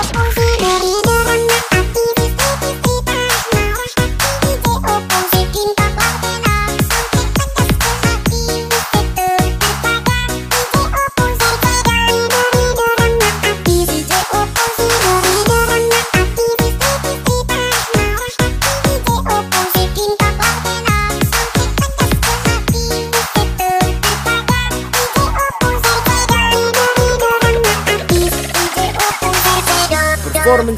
Oh,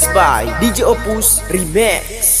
Performance by DJ Opus Remix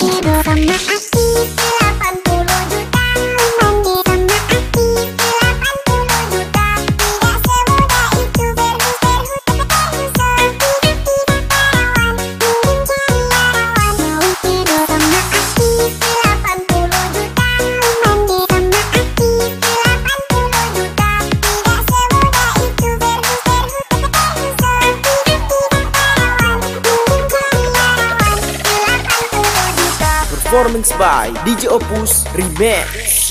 Keep from the Performance by DJ Opus Remix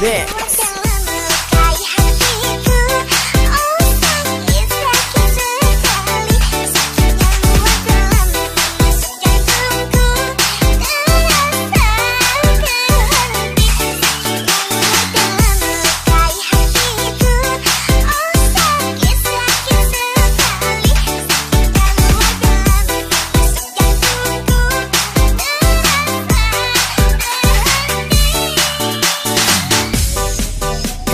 Remix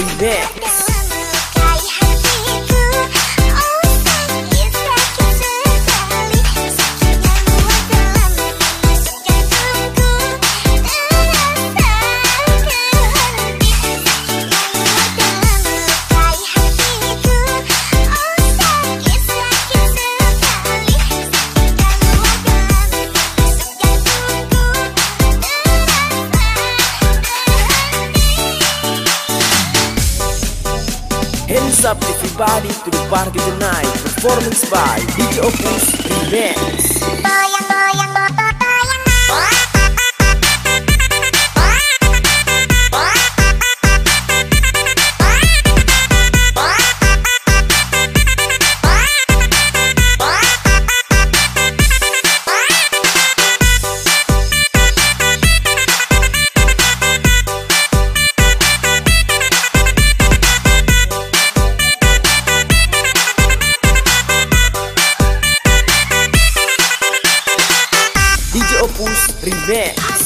Opus Remix up everybody to the party tonight. Performance by DJ Opus Remix. Goyang goyang goyang goyang Revenge.